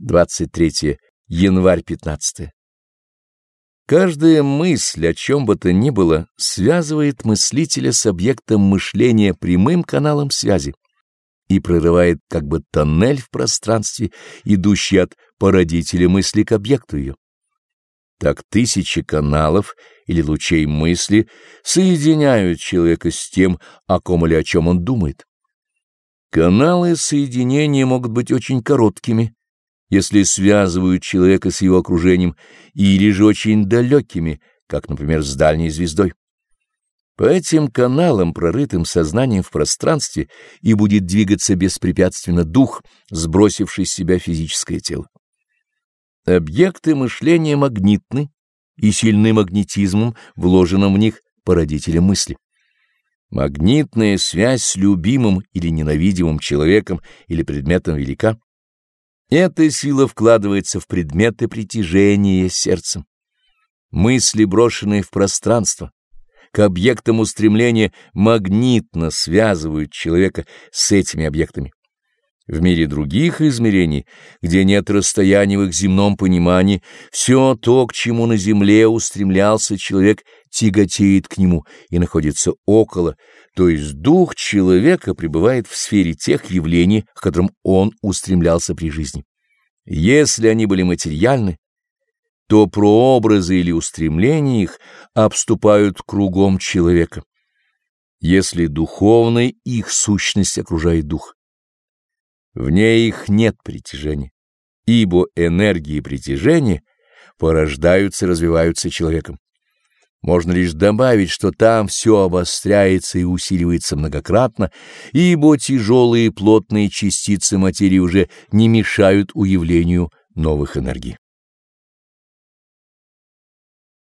23 январь 15 Каждая мысль, о чем бы то ни было, связывает мыслителя с объектом мышления прямым каналом связи и прорывает как бы тоннель в пространстве, идущий от породителя мысли к объекту ее. Так тысячи каналов или лучей мысли соединяют человека с тем, о ком или о чем он думает. Каналы соединения могут быть очень короткими, если связывают человека с его окружением, или же очень далекими, как, например, с дальней звездой. По этим каналам, прорытым сознанием в пространстве, и будет двигаться беспрепятственно дух, сбросивший с себя физическое тело. Объекты мышления магнитны и сильны магнетизмом, вложенным в них породителем мысли. Магнитная связь с любимым или ненавидимым человеком или предметом велика. Эта сила вкладывается в предметы притяжения сердцем. Мысли, брошенные в пространство, к объектам устремления магнитно связывают человека с этими объектами. В мире других измерений, где нет расстояния в их земном понимании, все то, к чему на земле устремлялся человек, тяготеет к нему и находится около, то есть дух человека пребывает в сфере тех явлений, к которым он устремлялся при жизни. Если они были материальны, то прообразы или устремления их обступают кругом человека. Если духовной их сущность окружает дух. Вне их нет притяжения, ибо энергии притяжения порождаются и развиваются человеком. Можно лишь добавить, что там все обостряется и усиливается многократно, ибо тяжелые плотные частицы материи уже не мешают уявлению новых энергий.